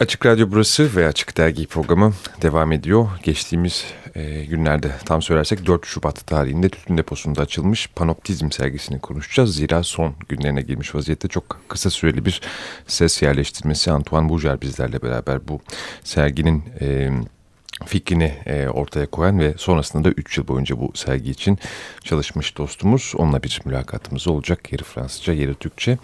Açık Radyo burası ve Açık Dergi programı devam ediyor. Geçtiğimiz e, günlerde tam söylersek 4 Şubat tarihinde Tütün Deposu'nda açılmış Panoptizm sergisini konuşacağız. Zira son günlerine girmiş vaziyette çok kısa süreli bir ses yerleştirmesi Antoine Bouger bizlerle beraber bu serginin... E, fikrini e, ortaya koyan ve sonrasında da 3 yıl boyunca bu sergi için çalışmış dostumuz. Onunla bir mülakatımız olacak. Yeri Fransızca, yeri Türkçe.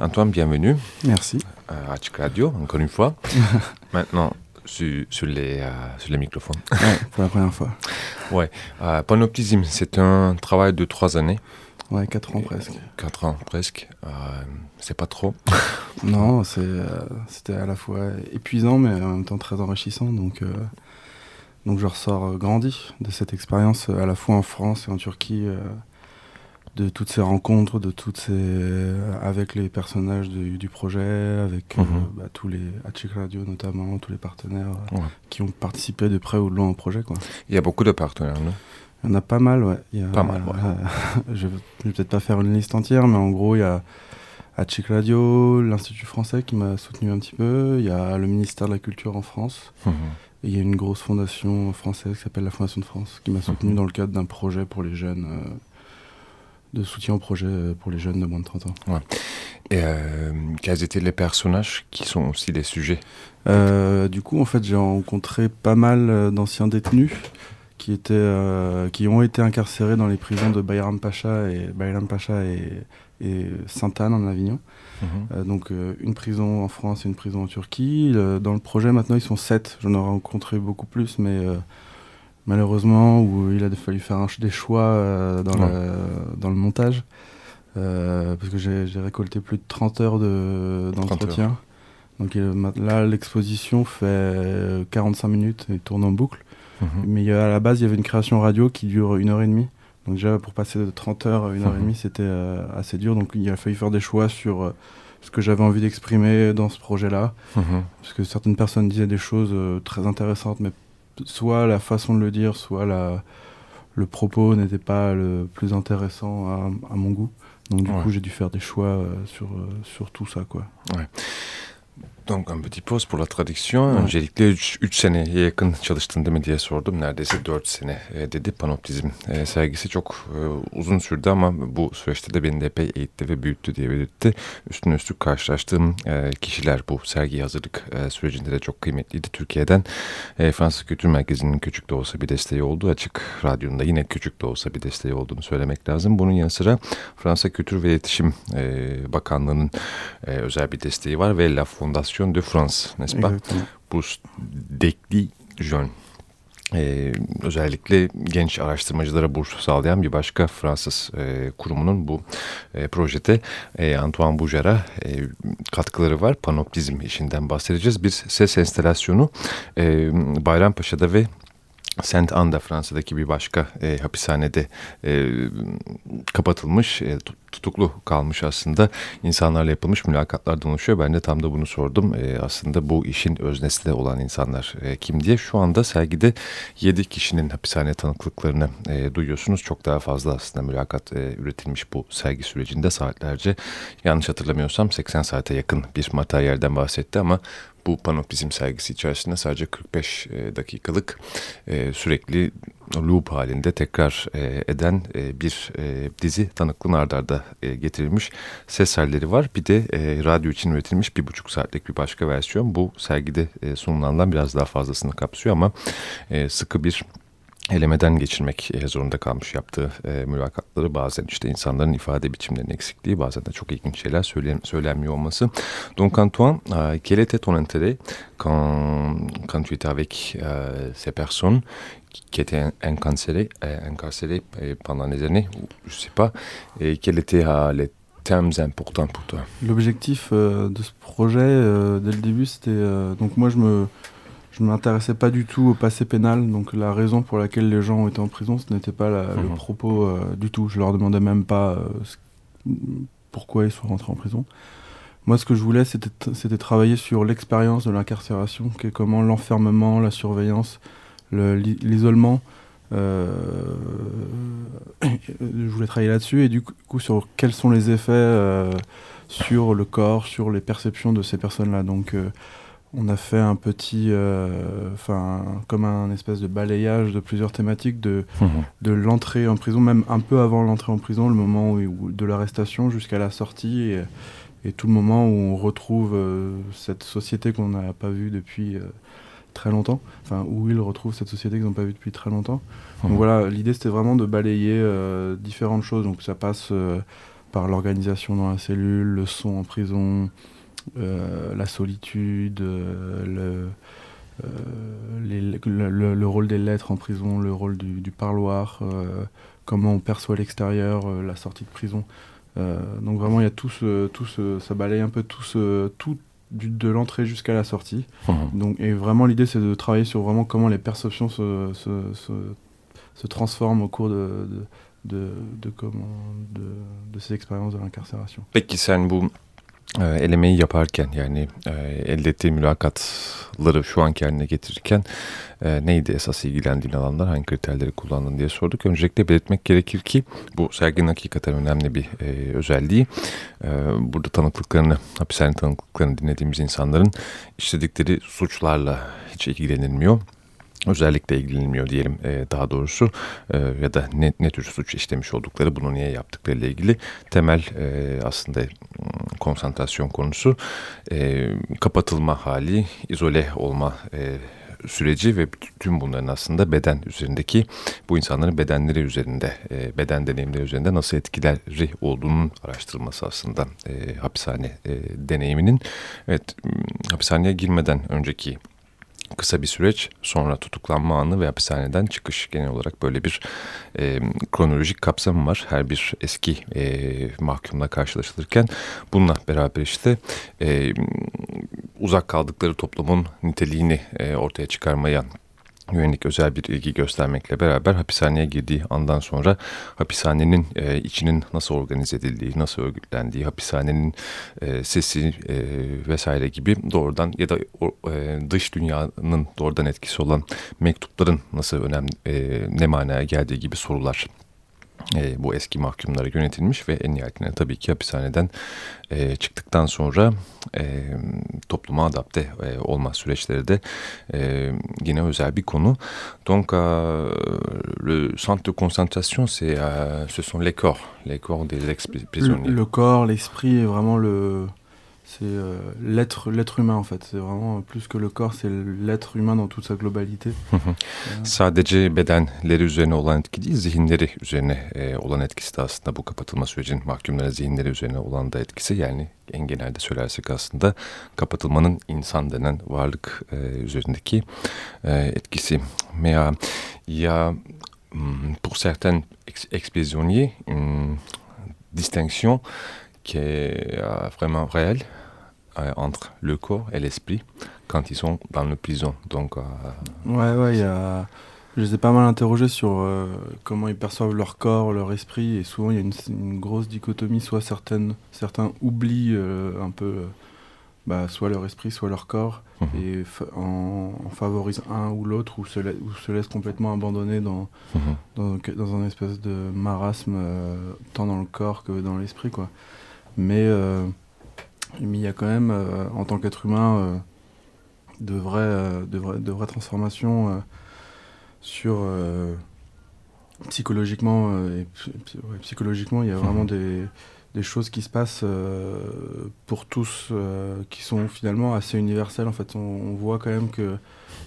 Antoine, bienvenue. Merci. À Açık Radio, encore une fois. Maintenant, sur, sur, les, euh, sur les microphones. Ouais, pour la première fois. Ouais. Euh, Panoptisme, c'est un travail de trois années. Ouais, quatre ans presque. Quatre ans presque. Euh, c'est pas trop. non, c'était à la fois épuisant, mais en même temps très enrichissant. Donc, donc je ressors grandi de cette expérience à la fois en France et en Turquie, de toutes ces rencontres, de toutes ces avec les personnages du, projet, avec bah, tous les Hachik Radio notamment, tous les partenaires qui ont participé de près ou de loin au projet. Quoi. Il y a beaucoup de partenaires, non? Il y en a pas mal, ouais. Il y a, pas mal, ouais. je ne vais peut-être pas faire une liste entière, mais en gros, il y a Hachik Radio, l'Institut français qui m'a soutenu un petit peu, il y a le ministère de la Culture en France. Et il y a une grosse fondation française qui s'appelle la Fondation de France, qui m'a soutenu dans le cadre d'un projet pour les jeunes, euh, de soutien au projet pour les jeunes de moins de 30 ans. Ouais. Et euh, quels étaient les personnages qui sont aussi des sujets? Euh, Du coup, en fait, j'ai rencontré pas mal d'anciens détenus qui, étaient, qui ont été incarcérés dans les prisons de Bayram Pacha et, Bayram Pacha et, et Sainte-Anne en Avignon. Euh, donc euh, une prison en France et une prison en Turquie. dans le projet maintenant ils sont sept. J'en ai rencontré beaucoup plus, mais euh, malheureusement où il a fallu faire des choix dans, dans, le montage. parce que j'ai récolté plus de 30 heures d'entretien. donc là l'exposition fait 45 minutes et tourne en boucle. Mhm. Mais à la base il y avait une création radio qui dure une heure et demie. Donc déjà pour passer de 30 heures à une heure et demie, c'était euh, assez dur. Donc il a fallu faire des choix sur euh, ce que j'avais envie d'exprimer dans ce projet-là. Mhm. Parce que certaines personnes disaient des choses euh, très intéressantes, mais soit la façon de le dire, soit la, le propos n'était pas le plus intéressant à, mon goût. Donc du coup j'ai dû faire des choix sur, sur tout ça. Quoi. Ouais. Donc un petit pause pour la traduction. Evet. Öncelikle 3 seneye yakın çalıştın değil mi diye sordum. Neredeyse 4 sene e, dedi. Panoptizm e, sergisi çok e, uzun sürdü ama bu süreçte de beni de epey eğitti ve büyüttü diye belirtti. Üstüne üstlük karşılaştığım e, kişiler bu sergi hazırlık e, sürecinde de çok kıymetliydi. Türkiye'den e, Fransız Kültür Merkezi'nin küçük de olsa bir desteği oldu. Açık Radyo'nun da yine küçük de olsa bir desteği olduğunu söylemek lazım. Bunun yanı sıra Fransa Kültür ve İletişim e, Bakanlığı'nın e, özel bir desteği var ve La Fondation de France, n'est-ce pas? Bu Dekli Jeune. Ee, özellikle genç araştırmacılara burs sağlayan bir başka Fransız e, kurumunun bu e, projede e, Antoine Bouger'a e, katkıları var. Panoptizm işinden bahsedeceğiz. Bir ses enstalasyonu e, Bayrampaşa'da ve Saint Anne'da Fransa'daki bir başka e, hapishanede e, kapatılmış, e, tutuklu kalmış aslında insanlarla yapılmış mülakatlardan oluşuyor. Ben de tam da bunu sordum. E, aslında bu işin öznesi de olan insanlar e, kim diye. Şu anda sergide 7 kişinin hapishane tanıklıklarını e, duyuyorsunuz. Çok daha fazla aslında mülakat e, üretilmiş bu sergi sürecinde saatlerce. Yanlış hatırlamıyorsam 80 saate yakın bir materyalden bahsetti ama bu panoptizm sergisi içerisinde sadece 45 e, dakikalık e, sürekli loop halinde tekrar e, eden e, bir e, dizi tanıklığın ardarda e, getirilmiş ses halleri var. Bir de e, radyo için üretilmiş bir buçuk saatlik bir başka versiyon. Bu sergide e, sunulandan biraz daha fazlasını kapsıyor ama e, sıkı bir elemeden geçirmek e, zorunda kalmış yaptığı e, mülakatları bazen işte insanların ifade biçimlerinin eksikliği bazen de çok ilginç şeyler söylen, söylenmiyor olması. Donc Antoine, euh, quel était ton intérêt quand, quand tu étais avec euh, ces personnes qui étaient incarcérées, euh, incarcérées pendant des années, je sais pas, et quels étaient euh, les thèmes importants pour toi L'objectif euh, de ce projet, euh, dès le début, c'était... Euh, donc moi, je me je ne m'intéressais pas du tout au passé pénal, donc la raison pour laquelle les gens ont été en prison, ce n'était pas le mhm. propos euh, du tout. Je leur demandais même pas euh, pourquoi ils sont rentrés en prison. Moi, ce que je voulais, c'était travailler sur l'expérience de l'incarcération, qui est comment l'enfermement, la surveillance, l'isolement. Euh, je voulais travailler là-dessus et du coup sur quels sont les effets sur le corps, sur les perceptions de ces personnes-là. Donc on a fait un petit, enfin, comme un espèce de balayage de plusieurs thématiques de, mmh. de l'entrée en prison, même un peu avant l'entrée en prison, le moment où, de l'arrestation jusqu'à la sortie et, et, tout le moment où on retrouve cette société qu'on n'a pas vue depuis très longtemps, enfin où ils retrouvent cette société qu'ils n'ont pas vue depuis très longtemps. Donc voilà, l'idée c'était vraiment de balayer euh, différentes choses. Donc ça passe euh, par l'organisation dans la cellule, le son en prison, euh, la solitude, le, le, rôle des lettres en prison, le rôle du, parloir, comment on perçoit l'extérieur, la sortie de prison. donc vraiment, il y a tout ce, tout ce, ça balaye un peu tout, ce, tout, de l'entrée jusqu'à la sortie. Mmh. Donc, et vraiment, l'idée, c'est de travailler sur vraiment comment les perceptions se, se, se, transforment au cours de, de, de, comment, de, de ces expériences de l'incarcération. Peki sen bu e, elemeyi yaparken yani e, elde ettiği mülakatları şu anki haline getirirken e, neydi esas ilgilendiğin alanlar, hangi kriterleri kullandın diye sorduk. Öncelikle belirtmek gerekir ki bu serginin hakikaten önemli bir e, özelliği. Burada tanıklıklarını, hapishane tanıklıklarını dinlediğimiz insanların işledikleri suçlarla hiç ilgilenilmiyor özellikle ilgilenilmiyor diyelim e, daha doğrusu e, ya da ne, ne tür suç işlemiş oldukları bunu niye yaptıkları ile ilgili temel e, aslında konsantrasyon konusu e, kapatılma hali, izole olma e, süreci ve tüm bunların aslında beden üzerindeki bu insanların bedenleri üzerinde, e, beden deneyimleri üzerinde nasıl etkileri olduğunun araştırılması aslında e, hapishane e, deneyiminin. Evet, hapishaneye girmeden önceki kısa bir süreç sonra tutuklanma anı ve hapishaneden çıkış genel olarak böyle bir e, kronolojik kapsamı var. Her bir eski e, mahkumla karşılaşılırken bununla beraber işte e, uzak kaldıkları toplumun niteliğini e, ortaya çıkarmaya yönelik özel bir ilgi göstermekle beraber hapishaneye girdiği andan sonra hapishanenin e, içinin nasıl organize edildiği, nasıl örgütlendiği, hapishanenin e, sesi e, vesaire gibi doğrudan ya da e, dış dünyanın doğrudan etkisi olan mektupların nasıl önemli, e, ne manaya geldiği gibi sorular e, bu eski mahkumlara yönetilmiş ve en nihayetinde tabii ki hapishaneden e, çıktıktan sonra e, topluma adapte e, olma süreçleri de e, yine özel bir konu. Donc euh, le centre de concentration c'est euh, ce sont les corps, les corps des ex-prisonniers. Le, le corps, l'esprit vraiment le c'est euh, l'être l'être humain en fait c'est vraiment plus que le corps c'est l'être humain dans toute sa globalité. Sadece bedenleri üzerine olan etki değil zihinleri üzerine e, olan etkisi de aslında bu kapatılma sürecinin mahkumlara zihinleri üzerine olan da etkisi yani en genelde söylersek aslında kapatılmanın insan denen varlık e, üzerindeki e, etkisi. Mais il y a pour certains ex-prisonniers une distinction qui est vraiment réelle euh, entre le corps et l'esprit quand ils sont dans la prison. Donc, euh, Ouais, ouais, il y a... je les ai pas mal interrogés sur euh, comment ils perçoivent leur corps, leur esprit, et souvent il y a une, grosse dichotomie, soit certaines, certains oublient un peu bah, soit leur esprit, soit leur corps, mhm. et en, favorisent un ou l'autre, ou, se ou se laissent complètement abandonner dans, mhm. dans, dans, un espèce de marasme, tant dans le corps que dans l'esprit. quoi. Mais mais il y a quand même, euh, en tant qu'être humain, euh, de, vraies, euh, de, vraies, de vraies transformations sur psychologiquement et psychologiquement il y a vraiment des, des choses qui se passent pour tous qui sont finalement assez universelles en fait. On, voit quand même que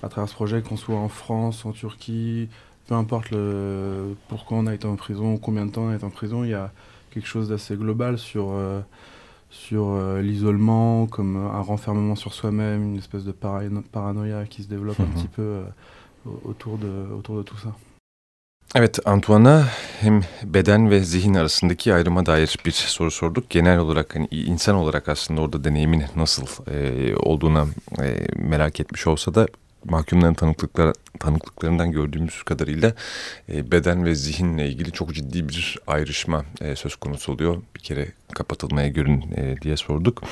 à travers ce projet qu'on soit en France en Turquie peu importe le, pourquoi on a été en prison combien de temps on a été en prison il y a quelque chose d'assez global sur sur euh, l'isolement, comme un renfermement sur soi-même, une espèce de paranoïa qui se développe un petit peu euh, autour de, autour de tout ça. Evet Antoine'a hem beden ve zihin arasındaki ayrıma dair bir soru sorduk. Genel olarak hani insan olarak aslında orada deneyimin nasıl e, olduğuna e, merak etmiş olsa da mahkumların tanıklıklar, tanıklıklarından gördüğümüz kadarıyla e, beden ve zihinle ilgili çok ciddi bir ayrışma e, söz konusu oluyor. Bir kere kapatılmaya görün e, diye sorduk.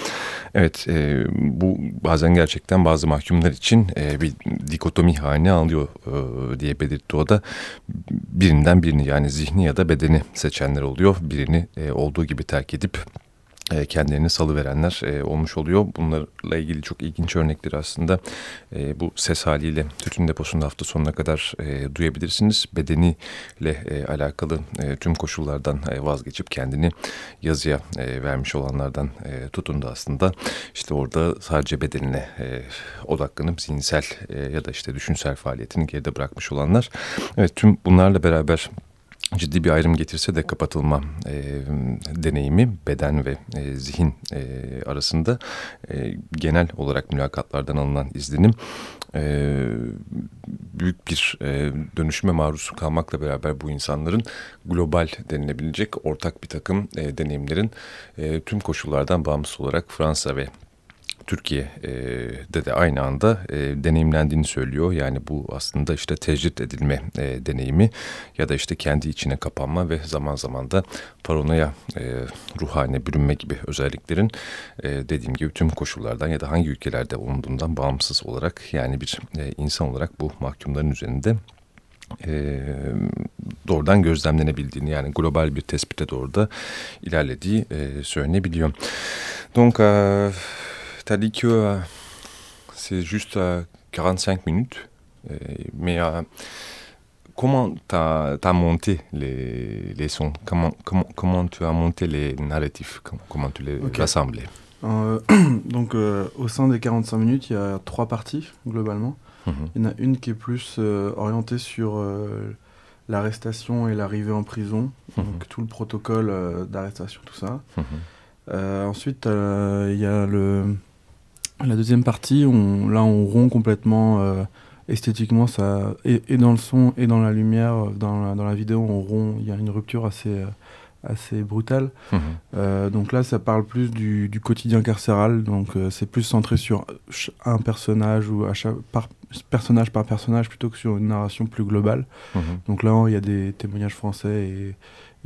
Evet e, bu bazen gerçekten bazı mahkumlar için e, bir dikotomi haline alıyor e, diye belirtti o da. Birinden birini yani zihni ya da bedeni seçenler oluyor. Birini e, olduğu gibi terk edip kendilerini salıverenler e, olmuş oluyor. Bunlarla ilgili çok ilginç örnekleri aslında e, bu ses haliyle tütün deposunda hafta sonuna kadar e, duyabilirsiniz. Bedeniyle e, alakalı e, tüm koşullardan e, vazgeçip kendini yazıya e, vermiş olanlardan e, tutun da aslında işte orada sadece bedenine e, odaklanıp zihinsel e, ya da işte düşünsel faaliyetini geride bırakmış olanlar. Evet tüm bunlarla beraber ciddi bir ayrım getirse de kapatılma e, deneyimi beden ve e, zihin e, arasında e, genel olarak mülakatlardan alınan izlenim e, büyük bir e, dönüşüme maruz kalmakla beraber bu insanların global denilebilecek ortak bir takım e, deneyimlerin e, tüm koşullardan bağımsız olarak Fransa ve Türkiye'de de aynı anda e, deneyimlendiğini söylüyor. Yani bu aslında işte tecrit edilme e, deneyimi ya da işte kendi içine kapanma ve zaman zaman da paranoya e, ruh haline bürünme gibi özelliklerin e, dediğim gibi tüm koşullardan ya da hangi ülkelerde olunduğundan bağımsız olarak yani bir e, insan olarak bu mahkumların üzerinde e, doğrudan gözlemlenebildiğini yani global bir tespite doğru da ilerlediği e, söylenebiliyor. Donc, euh, tu as dit que euh, c'est juste euh, 45 minutes, mais euh, comment tu as, monté les, les sons? Comment, comment, comment, tu as monté les narratifs? Comment tu les okay. rassemblé euh, Donc, euh, au sein des 45 minutes, il y a trois parties globalement. Mm -hmm. Il y en a une qui est plus euh, orientée sur l'arrestation et l'arrivée en prison, donc tout le protocole d'arrestation, tout ça. -hmm. ensuite, il y a le la deuxième partie, on, là, on rompt complètement euh, esthétiquement, ça, et, et, dans le son et dans la lumière, euh, dans la, dans la vidéo, on rompt, il y a une rupture assez, euh, assez brutale. Mmh. Euh, donc là, ça parle plus du, du quotidien carcéral, donc c'est plus centré sur un personnage ou à chaque, par, personnage par personnage plutôt que sur une narration plus globale. Mmh. Donc là, il y a des témoignages français et,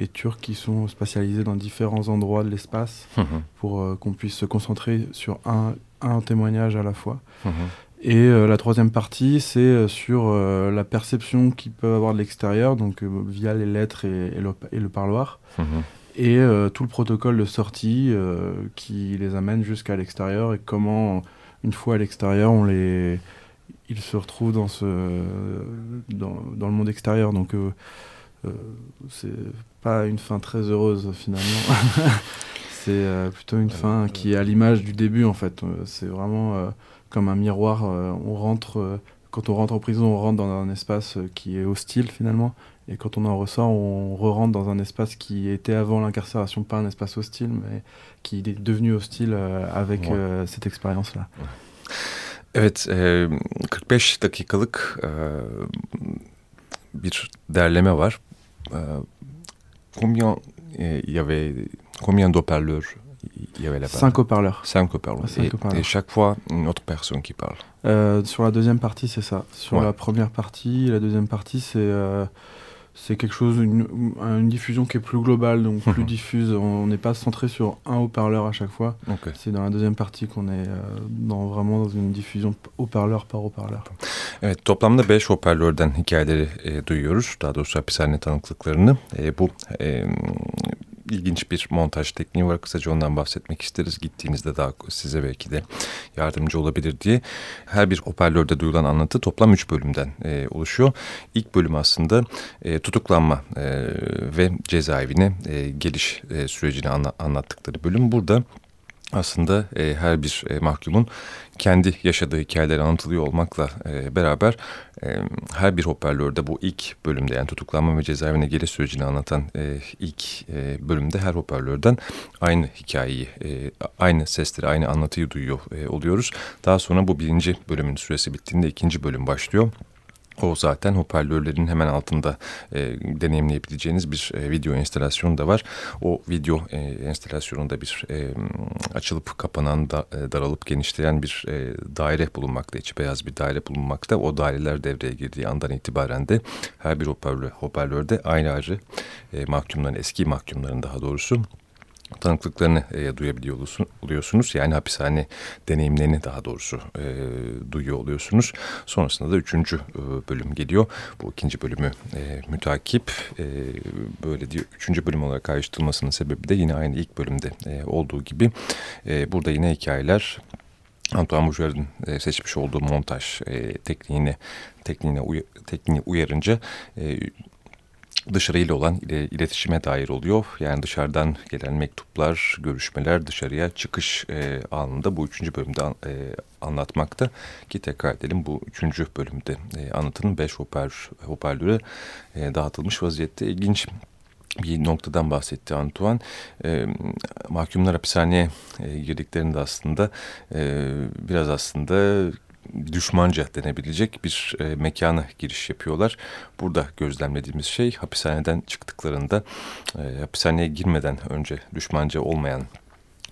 et turcs qui sont spatialisés dans différents endroits de l'espace mmh. pour qu'on puisse se concentrer sur un, un témoignage à la fois. Mmh. Et euh, la troisième partie, c'est euh, sur euh, la perception qu'ils peuvent avoir de l'extérieur, donc euh, via les lettres et, et, le, et le, parloir, mmh. et tout le protocole de sortie qui les amène jusqu'à l'extérieur et comment, une fois à l'extérieur, on les, ils se retrouvent dans ce, dans, dans le monde extérieur. Donc c'est pas une fin très heureuse finalement. c'est euh, plutôt une fin qui est à l'image du début en fait. C'est vraiment euh, comme un miroir. Euh, on rentre, quand on rentre en prison, on rentre dans un espace qui est hostile finalement. Et quand on en ressort, on re-rentre dans un espace qui était avant l'incarcération, pas un espace hostile, mais qui est devenu hostile avec ouais. cette expérience-là. Evet, e, 45 dakikalık e, bir derleme var. E, combien il y avait Combien d'haut-parleurs il y avait là-bas Cinq haut-parleurs. Cinq haut-parleurs. Et, et, chaque fois, une autre personne qui parle. Euh, sur la deuxième partie, c'est ça. Sur ouais. la première partie, la deuxième partie, c'est euh, c'est quelque chose, une, une, diffusion qui est plus globale, donc plus diffuse. On n'est pas centré sur un haut-parleur à chaque fois. Okay. C'est dans la deuxième partie qu'on est euh, dans, vraiment dans une diffusion haut-parleur par haut-parleur. Evet, toplamda 5 hoparlörden hikayeleri e, duyuyoruz. Daha doğrusu hapishane tanıklıklarını. E, bu e, ilginç bir montaj tekniği var. Kısaca ondan bahsetmek isteriz. Gittiğinizde daha size belki de yardımcı olabilir diye. Her bir hoparlörde duyulan anlatı toplam üç bölümden e, oluşuyor. İlk bölüm aslında e, tutuklanma e, ve cezaevine e, geliş e, sürecini anla, anlattıkları bölüm. Burada aslında e, her bir e, mahkumun kendi yaşadığı hikayeler anlatılıyor olmakla e, beraber e, her bir hoparlörde bu ilk bölümde yani tutuklanma ve cezaevine geliş sürecini anlatan e, ilk e, bölümde her hoparlörden aynı hikayeyi, e, aynı sesleri, aynı anlatıyı duyuyor e, oluyoruz. Daha sonra bu birinci bölümün süresi bittiğinde ikinci bölüm başlıyor. O zaten hoparlörlerin hemen altında e, deneyimleyebileceğiniz bir e, video enstalasyonu da var. O video e, enstalasyonunda bir e, açılıp kapanan, da, e, daralıp genişleyen bir e, daire bulunmakta. içi beyaz bir daire bulunmakta. O daireler devreye girdiği andan itibaren de her bir hoparlör, hoparlörde aynı acı e, mahkumların, eski mahkumların daha doğrusu tanıklıklarını e, duyabiliyor oluyorsunuz. Yani hapishane deneyimlerini daha doğrusu e, duyuyor oluyorsunuz. Sonrasında da üçüncü e, bölüm geliyor. Bu ikinci bölümü e, mütakip. E, böyle diyor. Üçüncü bölüm olarak ayrıştırılmasının sebebi de yine aynı ilk bölümde e, olduğu gibi. E, burada yine hikayeler Antoine Bouger'in e, seçmiş olduğu montaj e, tekniğine tekniğine uy tekniği uyarınca e, dışarıyla olan iletişime dair oluyor. Yani dışarıdan gelen mektuplar, görüşmeler dışarıya çıkış e, anında bu üçüncü bölümde e, anlatmakta. Ki tekrar edelim bu üçüncü bölümde e, anlatının beş hoparlör, hoparlöre e, dağıtılmış vaziyette. İlginç bir noktadan bahsetti Antoine. E, mahkumlar hapishaneye e, girdiklerinde aslında e, biraz aslında düşmanca denebilecek bir e, mekana giriş yapıyorlar. Burada gözlemlediğimiz şey hapishaneden çıktıklarında e, hapishaneye girmeden önce düşmanca olmayan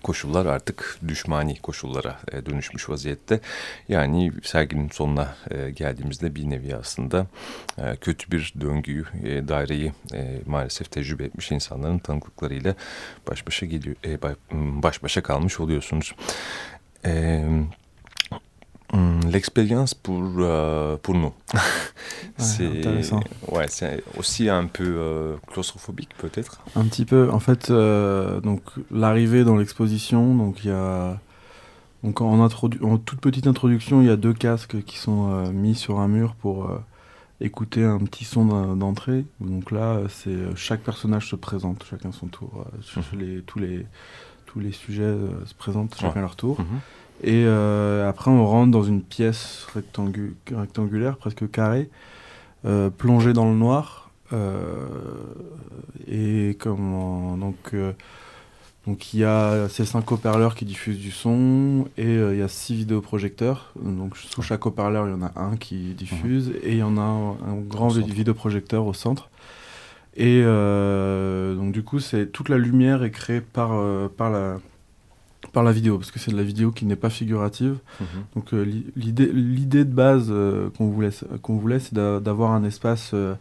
koşullar artık düşmani koşullara e, dönüşmüş vaziyette. Yani serginin sonuna e, geldiğimizde bir nevi aslında e, kötü bir döngüyü, daireyi maalesef tecrübe etmiş insanların tanıklıklarıyla baş başa geliyor, baş başa kalmış oluyorsunuz. Evet. L'expérience pour, euh, pour nous. c'est ouais, c'est aussi un peu euh, claustrophobique peut-être. Un petit peu. En fait, euh, donc l'arrivée dans l'exposition, donc il y a donc en, en, toute petite introduction, il y a deux casques qui sont euh, mis sur un mur pour écouter un petit son d'entrée. Donc là, c'est chaque personnage se présente, chacun son tour. Mhm. les, tous les tous les sujets se présentent chacun leur tour. Mhm. Et euh, après, on rentre dans une pièce rectangulaire, presque carrée, euh, plongée dans le noir. Euh, et comment donc donc il y a ces cinq haut-parleurs qui diffusent du son et il y a six vidéoprojecteurs. Donc sous chaque haut-parleur, il y en a un qui diffuse et il y en a un, grand vidéoprojecteur au centre. Et donc du coup, c'est toute la lumière est créée par par la par la vidéo, parce que c'est de la vidéo qui n'est pas figurative. Mhm. Donc euh, l'idée de base euh, qu'on voulait, qu'on voulait c'est d'avoir un espace euh,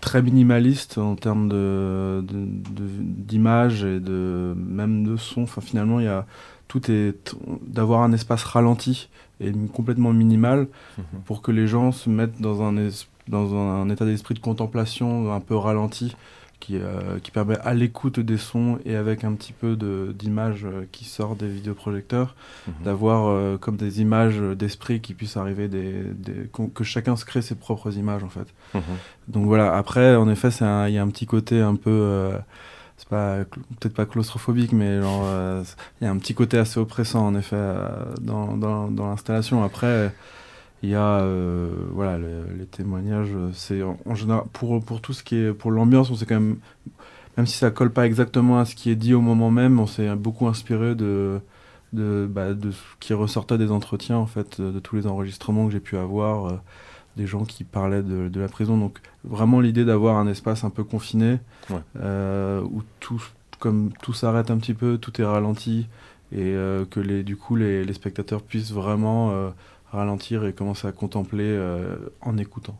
très minimaliste en termes de, d'image et de même de son. Enfin finalement, il y a tout est d'avoir un espace ralenti et complètement minimal mhm. pour que les gens se mettent dans un, dans un état d'esprit de contemplation un peu ralenti qui, euh, qui permet à l'écoute des sons et avec un petit peu d'image euh, qui sort des vidéoprojecteurs, mhm. d'avoir euh, comme des images d'esprit qui puissent arriver, des, des que chacun se crée ses propres images en fait. Mhm. Donc voilà, après en effet il y a un petit côté un peu... c'est pas peut-être pas claustrophobique mais il y a un petit côté assez oppressant en effet dans, dans, dans l'installation après il y a euh, voilà les témoignages, c'est en, général pour pour tout ce qui est pour l'ambiance, on s'est quand même même si ça colle pas exactement à ce qui est dit au moment même, on s'est beaucoup inspiré de de, bah, de ce qui ressortait des entretiens en fait, de, tous les enregistrements que j'ai pu avoir, euh, des gens qui parlaient de, de, la prison. Donc vraiment l'idée d'avoir un espace un peu confiné euh, où tout comme tout s'arrête un petit peu, tout est ralenti et que les du coup les, les spectateurs puissent vraiment ralentir et commencer à contempler euh, en écoutant.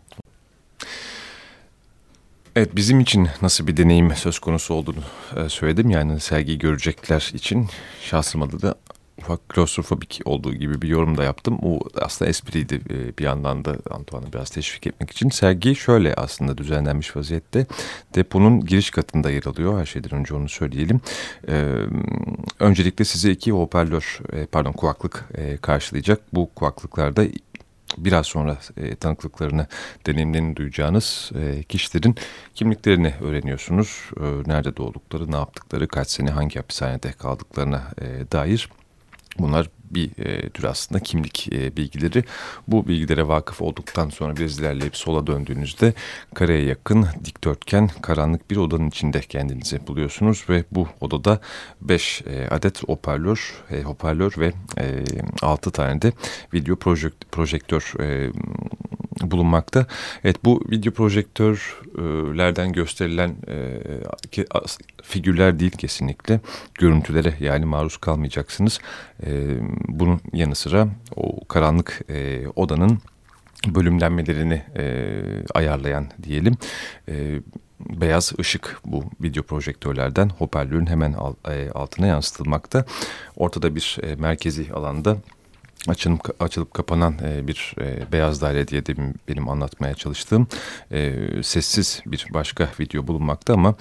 Evet bizim için nasıl bir deneyim söz konusu olduğunu e, söyledim. Yani sergiyi görecekler için şahsım adı da ufak klostrofobik olduğu gibi bir yorum da yaptım. O aslında espriydi e, bir yandan da Antoine'ı biraz teşvik etmek için. Sergi şöyle aslında düzenlenmiş vaziyette. Deponun giriş katında yer alıyor. Her şeyden önce onu söyleyelim. Ee, öncelikle size iki hoparlör, e, pardon kulaklık e, karşılayacak. Bu kulaklıklarda biraz sonra e, tanıklıklarını, deneyimlerini duyacağınız e, kişilerin kimliklerini öğreniyorsunuz. E, nerede doğdukları, ne yaptıkları, kaç sene hangi hapishanede kaldıklarına e, dair Bunlar bir e, tür aslında kimlik e, bilgileri. Bu bilgilere vakıf olduktan sonra biraz ilerleyip sola döndüğünüzde kareye yakın dikdörtgen karanlık bir odanın içinde kendinizi buluyorsunuz ve bu odada 5 e, adet hoparlör, e, hoparlör ve e, 6 tane de video projekt, projektör e, bulunmakta. Evet bu video projektörlerden gösterilen e, figürler değil kesinlikle görüntülere yani maruz kalmayacaksınız. E, bunun yanı sıra o karanlık e, odanın bölümlenmelerini e, ayarlayan diyelim. E, beyaz ışık bu video projektörlerden hoparlörün hemen altına yansıtılmakta. Ortada bir merkezi alanda açılıp, açılıp kapanan e, bir e, beyaz daire diye de benim anlatmaya çalıştığım e, sessiz bir başka video bulunmakta ama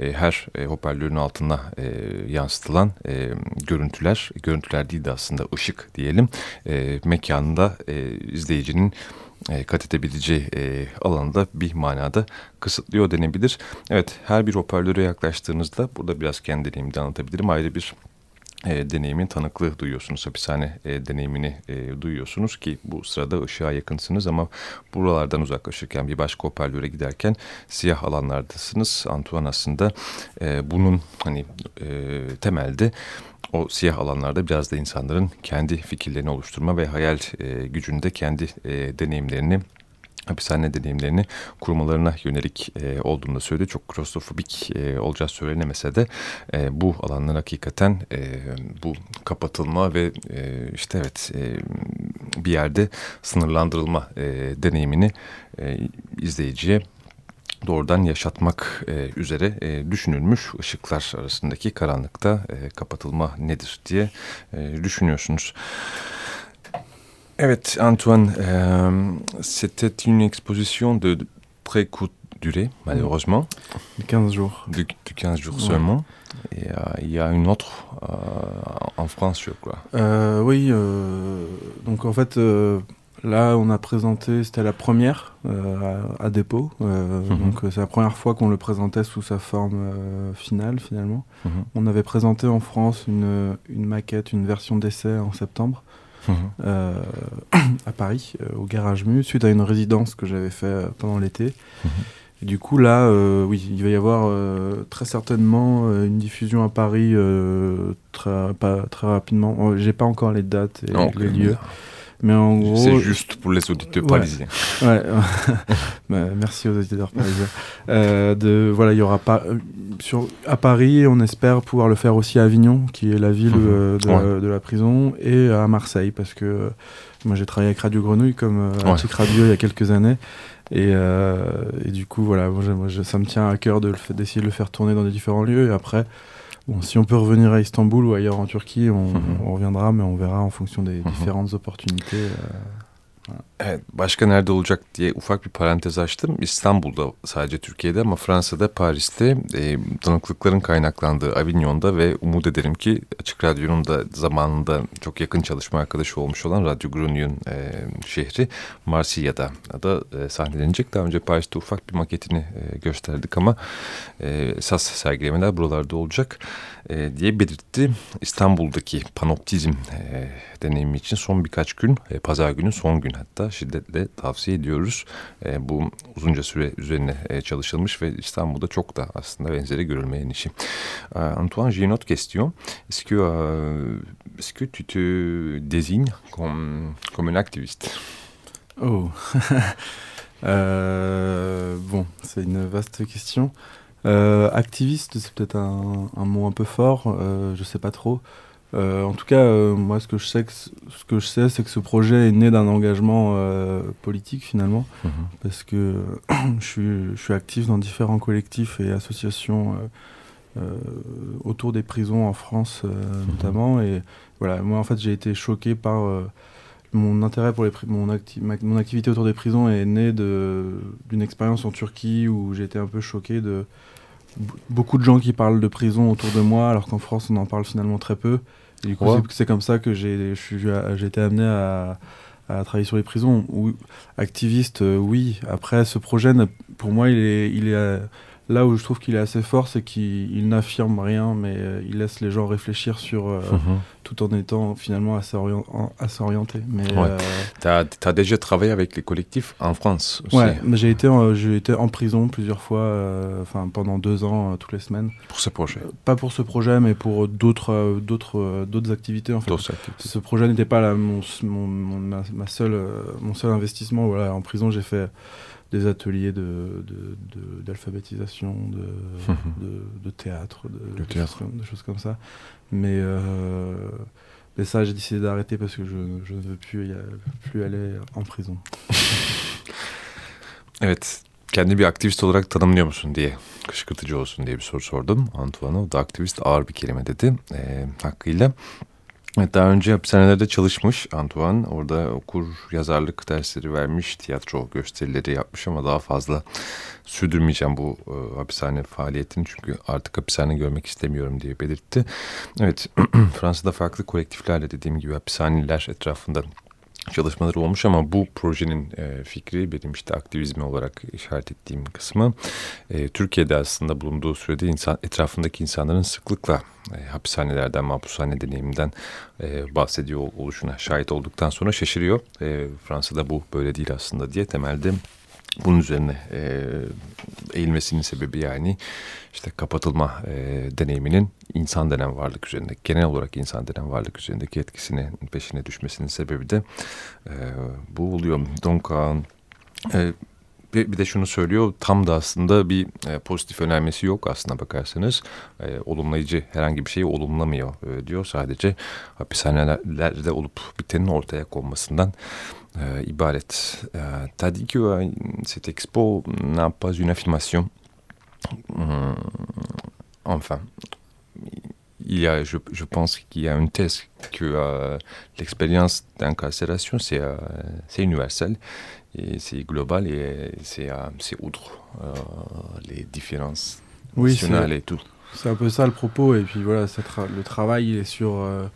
e, her e, hoparlörün altına e, yansıtılan e, görüntüler, görüntüler değil de aslında ışık diyelim e, mekanında e, izleyicinin kat edebileceği e, alanı bir manada kısıtlıyor denebilir. Evet her bir hoparlöre yaklaştığınızda burada biraz kendi deneyimden anlatabilirim. Ayrı bir e, deneyimin tanıklığı duyuyorsunuz. Hapishane e, deneyimini e, duyuyorsunuz ki bu sırada ışığa yakınsınız ama buralardan uzaklaşırken bir başka hoparlöre giderken siyah alanlardasınız. Antoine aslında e, bunun hani e, temelde o siyah alanlarda biraz da insanların kendi fikirlerini oluşturma ve hayal e, gücünde kendi e, deneyimlerini hapishane deneyimlerini kurmalarına yönelik e, olduğunu da söyledi. Çok klostrofobik e, olacağı söylenemese de e, bu alanlar hakikaten e, bu kapatılma ve e, işte evet e, bir yerde sınırlandırılma e, deneyimini e, izleyiciye doğrudan yaşatmak e, üzere e, düşünülmüş ışıklar arasındaki karanlıkta e, kapatılma nedir diye e, düşünüyorsunuz. Evet Antoine, euh, c'était une exposition de très courte durée, malheureusement. De 15 jours. De, 15 jours ouais. seulement. Et euh, il y a une autre euh, en France, je crois. Oui, donc en fait, là on a présenté, c'était la première à, à, dépôt. Mm -hmm. Donc c'est la première fois qu'on le présentait sous sa forme finale finalement. Mm -hmm. On avait présenté en France une, une maquette, une version d'essai en septembre. Mmh. Euh, à Paris, euh, au Garage Mu, suite à une résidence que j'avais fait euh, pendant l'été. Mmh. Et du coup, là, euh, oui, il va y avoir euh, très certainement euh, une diffusion à Paris très, pas, très rapidement. J'ai pas encore les dates et les lieux. Mais en gros. C'est juste pour les auditeurs ouais, parisiens. Ouais. Merci aux auditeurs parisiens. Euh, de, voilà, il y aura pas. Sur, à Paris, on espère pouvoir le faire aussi à Avignon, qui est la ville mmh. euh, de, ouais. la, de, la, prison, et à Marseille, parce que euh, moi j'ai travaillé avec Radio Grenouille comme ouais. Antique Radio il y a quelques années. Et, et du coup, voilà, moi, moi, ça me tient à cœur d'essayer de, de le faire tourner dans des différents lieux. Et après, Bon, si on peut revenir à Istanbul ou ailleurs en Turquie, on, on reviendra, mais on verra en fonction des mmh. différentes opportunités. Euh, Evet, başka nerede olacak diye ufak bir parantez açtım. İstanbul'da sadece Türkiye'de ama Fransa'da, Paris'te e, tanıklıkların kaynaklandığı Avignon'da ve umut ederim ki Açık Radyo'nun da zamanında çok yakın çalışma arkadaşı olmuş olan Radyo Grenouille'un e, şehri Marsilya'da da e, sahnelenecek. Daha önce Paris'te ufak bir maketini e, gösterdik ama e, esas sergilemeler buralarda olacak e, diye belirtti. İstanbul'daki panoptizm e, deneyimi için son birkaç gün, e, pazar günü son gün hatta şiddetle tavsiye ediyoruz. E, bu e. E, Antoine, question. Est-ce que, euh, est-ce que tu te désignes comme, comme un activiste? Oh euh, Bon, c'est une vaste question. Euh, activiste, c'est peut-être un, un, mot un peu fort, je sais pas trop. Euh, en tout cas, euh, moi, ce que je sais, que, ce que je sais, c'est que ce projet est né d'un engagement euh, politique finalement, mmh. parce que je, suis, je suis actif dans différents collectifs et associations autour des prisons en France mmh. notamment. Et voilà, moi, en fait, j'ai été choqué par mon intérêt pour les mon, acti mon activité autour des prisons est née d'une expérience en Turquie où j'ai été un peu choqué de beaucoup de gens qui parlent de prison autour de moi, alors qu'en France, on en parle finalement très peu. Et du coup, ouais. c'est comme ça que j'ai été amené à, à, travailler sur les prisons. Ou, activiste, euh, oui. Après, ce projet, pour moi, il est, il est là où je trouve qu'il est assez fort, c'est qu'il n'affirme rien, mais euh, il laisse les gens réfléchir sur, euh, mmh. tout en étant finalement assez, orient, assez orienté. Mais ouais. euh, tu as, as, déjà travaillé avec les collectifs en France aussi. Ouais, j'ai été, en, été en prison plusieurs fois, enfin pendant deux ans, toutes les semaines. Pour ce projet Pas pour ce projet, mais pour d'autres d'autres d'autres activités. En fait. Activités. Ce projet n'était pas mon, mon, mon, ma, ma seule, mon seul investissement. Voilà, en prison, j'ai fait des ateliers d'alphabétisation, de, de, de, de, théâtre, de, théâtre. Choses, choses comme ça. Mais, euh, mais ça, j'ai décidé d'arrêter parce que je, je, ne veux plus, y a, plus aller en prison. evet, kendi bir aktivist olarak tanımlıyor musun diye kışkırtıcı olsun diye bir soru sordum. Antoine o da aktivist ağır bir kelime dedi e, hakkıyla. Evet, daha önce hapishanelerde çalışmış Antoine. Orada okur yazarlık dersleri vermiş, tiyatro gösterileri yapmış ama daha fazla sürdürmeyeceğim bu e, hapishane faaliyetini çünkü artık hapishane görmek istemiyorum diye belirtti. Evet, Fransa'da farklı kolektiflerle dediğim gibi hapishaneler etrafında çalışmaları olmuş ama bu projenin e, fikri benim işte aktivizmi olarak işaret ettiğim kısmı e, Türkiye'de aslında bulunduğu sürede insan etrafındaki insanların sıklıkla e, hapishanelerden, mahpushane deneyiminden e, bahsediyor oluşuna şahit olduktan sonra şaşırıyor. E, Fransa'da bu böyle değil aslında diye temelde bunun üzerine e, eğilmesinin sebebi yani işte kapatılma e, deneyiminin insan denen varlık üzerinde, genel olarak insan denen varlık üzerindeki etkisine peşine düşmesinin sebebi de e, bu oluyor. Donc, e, bir, de şunu söylüyor tam da aslında bir e, pozitif önermesi yok aslında bakarsanız e, olumlayıcı herhangi bir şeyi olumlamıyor e, diyor sadece hapishanelerde olup bitenin ortaya konmasından e, ibaret. E, T'as dit que euh, cette expo n'a pas une affirmation. Hum, enfin, il y a, je, je pense qu'il y a une thèse que euh, l'expérience d'incarcération, c'est euh, universel et c'est global et c'est euh, outre euh, les différences oui, nationales et tout. C'est un peu ça le propos et puis voilà, tra le travail il est sur euh,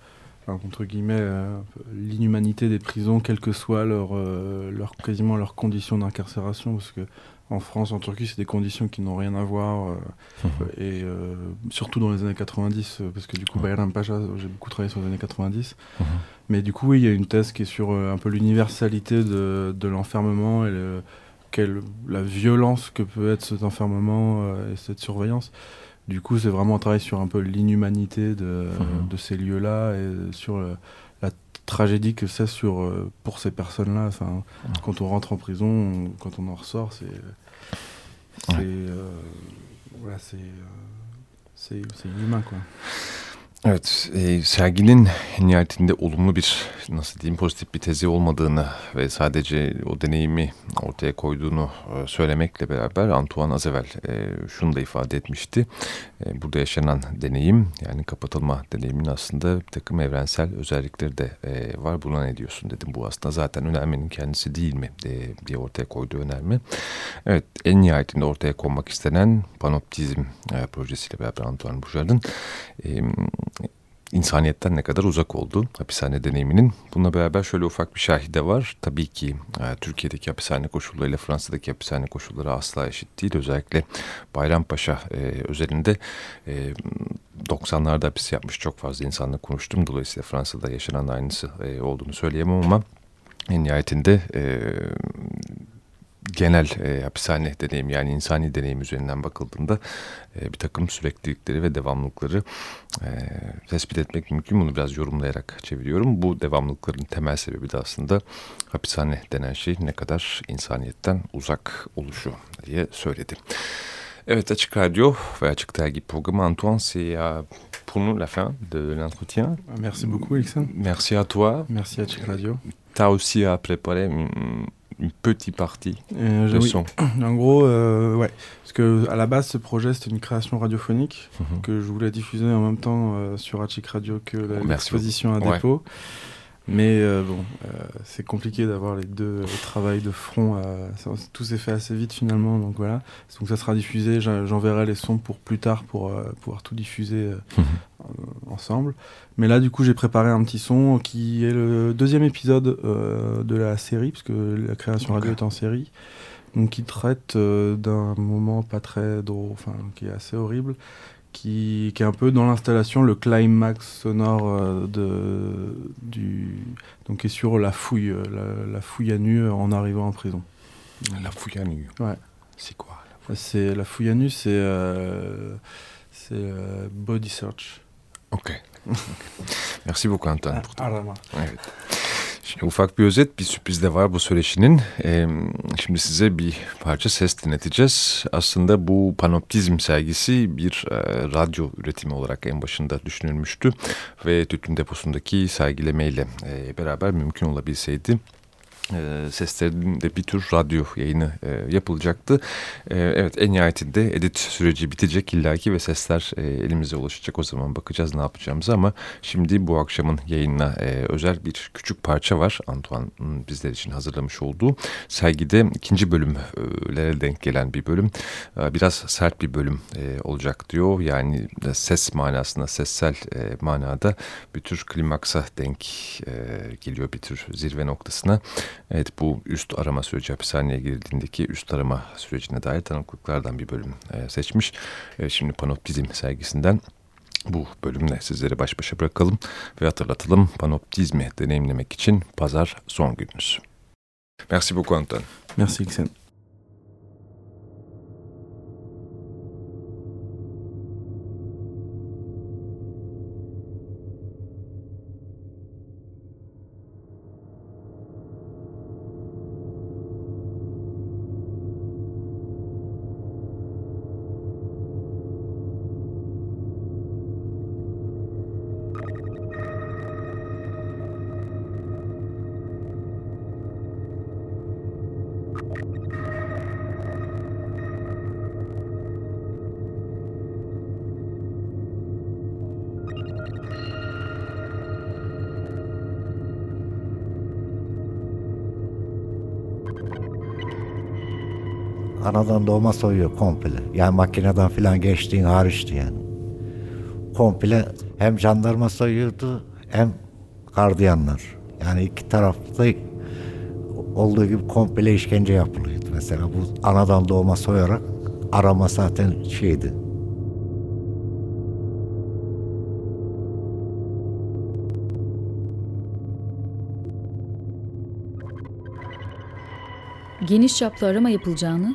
entre guillemets, euh, l'inhumanité des prisons, quelles que soient leur, euh, leur, quasiment leurs conditions d'incarcération, parce que en France, en Turquie, c'est des conditions qui n'ont rien à voir, euh, et surtout dans les années 90, parce que du coup, Bayram Pacha, j'ai beaucoup travaillé sur les années 90, mmh. mais du coup, oui, il y a une thèse qui est sur un peu l'universalité de, de l'enfermement et le, quelle, la violence que peut être cet enfermement et cette surveillance. Du coup, c'est vraiment un travail sur un peu l'inhumanité de, de, ces lieux-là et sur le, la tragédie que c'est sur euh, pour ces personnes-là. Enfin, mmh. quand on rentre en prison, on, quand on en ressort, c'est c'est euh, voilà, c'est euh, c'est inhumain quoi. Evet, e, serginin nihayetinde olumlu bir, nasıl diyeyim, pozitif bir tezi olmadığını ve sadece o deneyimi ortaya koyduğunu e, söylemekle beraber Antoine az evvel e, şunu da ifade etmişti. E, burada yaşanan deneyim, yani kapatılma deneyimin aslında bir takım evrensel özellikleri de var. Buna ne diyorsun dedim. Bu aslında zaten önermenin kendisi değil mi diye ortaya koyduğu önerme. Evet, en nihayetinde ortaya konmak istenen panoptizm projesiyle beraber Antoine Bouchard'ın insaniyetten ne kadar uzak oldu hapishane deneyiminin. Bununla beraber şöyle ufak bir şahide var. Tabii ki e, Türkiye'deki hapishane koşullarıyla Fransa'daki hapishane koşulları asla eşit değil. Özellikle Bayrampaşa e, özelinde e, 90'larda hapis yapmış çok fazla insanla konuştum. Dolayısıyla Fransa'da yaşanan aynısı e, olduğunu söyleyemem ama en nihayetinde e, genel e, hapishane deneyim yani insani deneyim üzerinden bakıldığında e, bir takım süreklilikleri ve devamlılıkları e, tespit etmek mümkün. Bunu biraz yorumlayarak çeviriyorum. Bu devamlılıkların temel sebebi de aslında hapishane denen şey ne kadar insaniyetten uzak oluşu diye söyledi. Evet Açık Radyo ve Açık Dergi programı Antoine c'est pour nous la fin de l'entretien. Merci beaucoup Alexandre. Merci à toi. Merci Açık Radyo. Tu as aussi à préparer une petite partie euh, de son. En gros, euh, ouais. Parce que à la base, ce projet, c'était une création radiophonique mhm. que je voulais diffuser en même temps euh, sur Hachik Radio que l'exposition à dépôt. Mais euh, bon, euh, c'est compliqué d'avoir les deux euh, travails de front. tout s'est fait assez vite finalement, donc voilà. Donc ça sera diffusé. J'enverrai les sons pour plus tard pour pouvoir tout diffuser mhm. ensemble. Mais là, du coup, j'ai préparé un petit son qui est le deuxième épisode de la série, puisque la création radio est en série. Donc qui traite d'un moment pas très drôle, enfin qui est assez horrible, qui, qui, est un peu dans l'installation le climax sonore euh, de, du, donc qui est sur la fouille, euh, la, la, fouille à nu en arrivant en prison. La fouille à nu Ouais. C'est quoi C'est La fouille à nu, c'est euh, c'est euh, Body Search. Ok. Merci beaucoup Antoine. Pour ah. Şimdi ufak bir özet, bir sürpriz de var bu söyleşinin. Ee, şimdi size bir parça ses dinleteceğiz. Aslında bu Panoptizm sergisi bir e, radyo üretimi olarak en başında düşünülmüştü. Ve Tütün Deposu'ndaki sergilemeyle e, beraber mümkün olabilseydi e, seslerinde bir tür radyo yayını e, yapılacaktı. E, evet en nihayetinde edit süreci bitecek illaki ve sesler e, elimize ulaşacak. O zaman bakacağız ne yapacağımızı ama şimdi bu akşamın yayınına e, özel bir küçük parça var. Antoine'ın bizler için hazırlamış olduğu. Sergide ikinci bölümlere denk gelen bir bölüm. E, biraz sert bir bölüm e, olacak diyor. Yani ses manasında, sessel e, manada bir tür klimaksa denk e, geliyor bir tür zirve noktasına. Evet bu üst arama süreci hapishaneye girdiğindeki üst arama sürecine dair tanıklıklardan bir bölüm e, seçmiş. E, şimdi Panoptizm sergisinden bu bölümle sizleri baş başa bırakalım ve hatırlatalım panoptizmi deneyimlemek için pazar son gününüz. Merci beaucoup Anton. Merci Xen. Anadan doğma soyuyor komple. Yani makineden filan geçtiğin hariçti yani. Komple hem jandarma soyuyordu hem gardiyanlar. Yani iki tarafta olduğu gibi komple işkence yapılıyordu. Mesela bu anadan doğma soyarak arama zaten şeydi. Geniş çaplı arama yapılacağını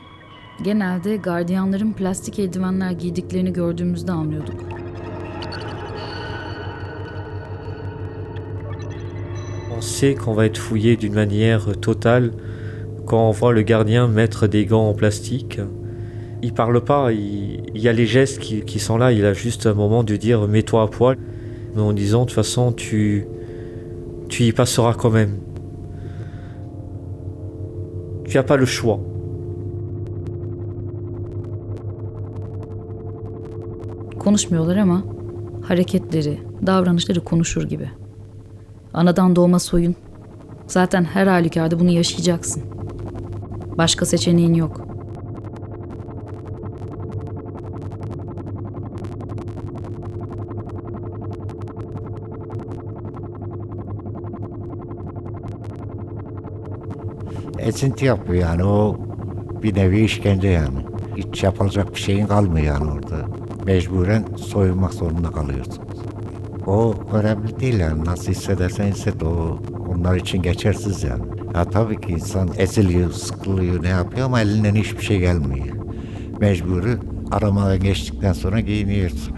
On sait qu'on va être fouillé d'une manière totale quand on voit le gardien mettre des gants en plastique. Il parle pas, il, y a les gestes qui, qui, sont là, il a juste un moment de dire mets-toi à poil, mais en disant de toute façon tu, tu y passeras quand même. Tu n'as pas le choix. Konuşmuyorlar ama hareketleri, davranışları konuşur gibi. Anadan doğma soyun. Zaten her halükarda bunu yaşayacaksın. Başka seçeneğin yok. Esinti yapıyor yani o bir nevi işkence yani. Hiç yapılacak bir şeyin kalmıyor yani orada. Mecburen soyunmak zorunda kalıyorsunuz. O önemli değil yani nasıl hissedersen hisset o onlar için geçersiz yani. Ya tabii ki insan eziliyor, sıkılıyor, ne yapıyor ama elinden hiçbir şey gelmiyor. Mecburi aramaya geçtikten sonra giyiniyorsun.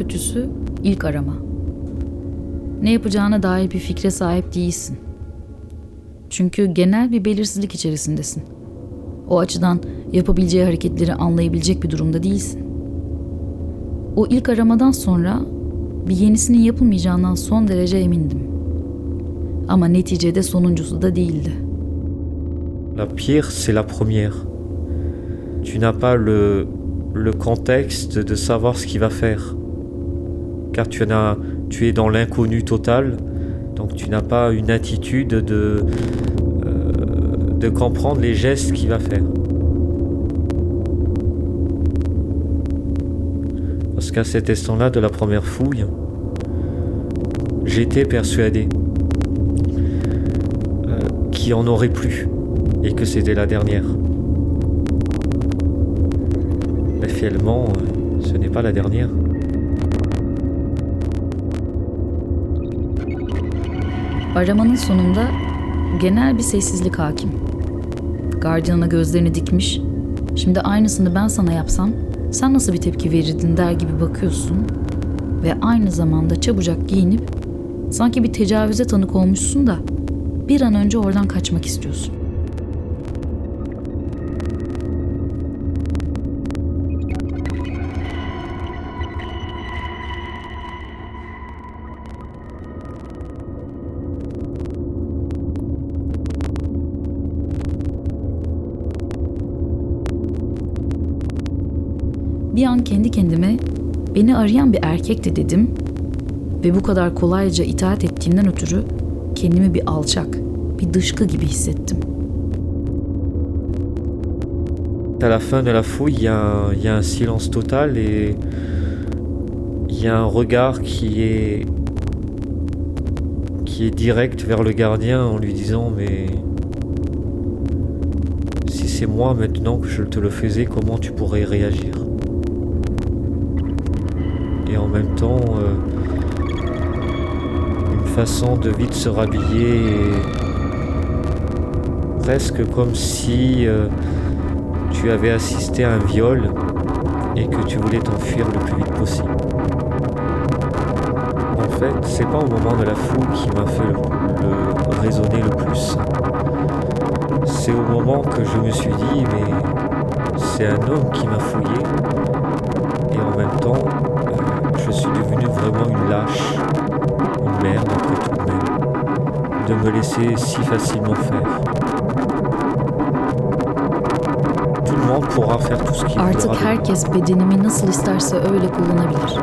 Kötüsü ilk arama. Ne yapacağına dair bir fikre sahip değilsin. Çünkü genel bir belirsizlik içerisindesin. O açıdan yapabileceği hareketleri anlayabilecek bir durumda değilsin. O ilk aramadan sonra bir yenisinin yapılmayacağından son derece emindim. Ama neticede sonuncusu da değildi. La pire, c'est la première. Tu n'as pas le, le contexte de savoir ce qu'il va faire. Car tu, as, tu es dans l'inconnu total, donc tu n'as pas une attitude de, euh, de comprendre les gestes qu'il va faire. Parce qu'à cet instant-là de la première fouille, j'étais persuadé euh, qu'il en aurait plus et que c'était la dernière. actuellement, euh, ce n'est pas la dernière. Aramanın sonunda genel bir sessizlik hakim. Gardiyan'a gözlerini dikmiş. Şimdi aynısını ben sana yapsam sen nasıl bir tepki verirdin der gibi bakıyorsun ve aynı zamanda çabucak giyinip sanki bir tecavüze tanık olmuşsun da bir an önce oradan kaçmak istiyorsun. À la fin de la fouille, il y, a un- y a un silence total et il y a un regard qui est qui est direct vers le gardien en lui disant mais si c'est moi maintenant que je te le faisais, comment tu pourrais réagir? Même temps, euh, une façon de vite se rhabiller presque comme si euh, tu avais assisté à un viol et que tu voulais t'enfuir le plus vite possible. En fait, c'est pas au moment de la foule qui m'a fait le, le- raisonner le plus. C'est au moment que je me suis dit, mais c'est un homme qui m'a fouillé de me laisser si facilement faire. Tout le monde pourra faire tout ce qu'il. Artık herkes bedenimi nasıl isterse öyle kullanabilir.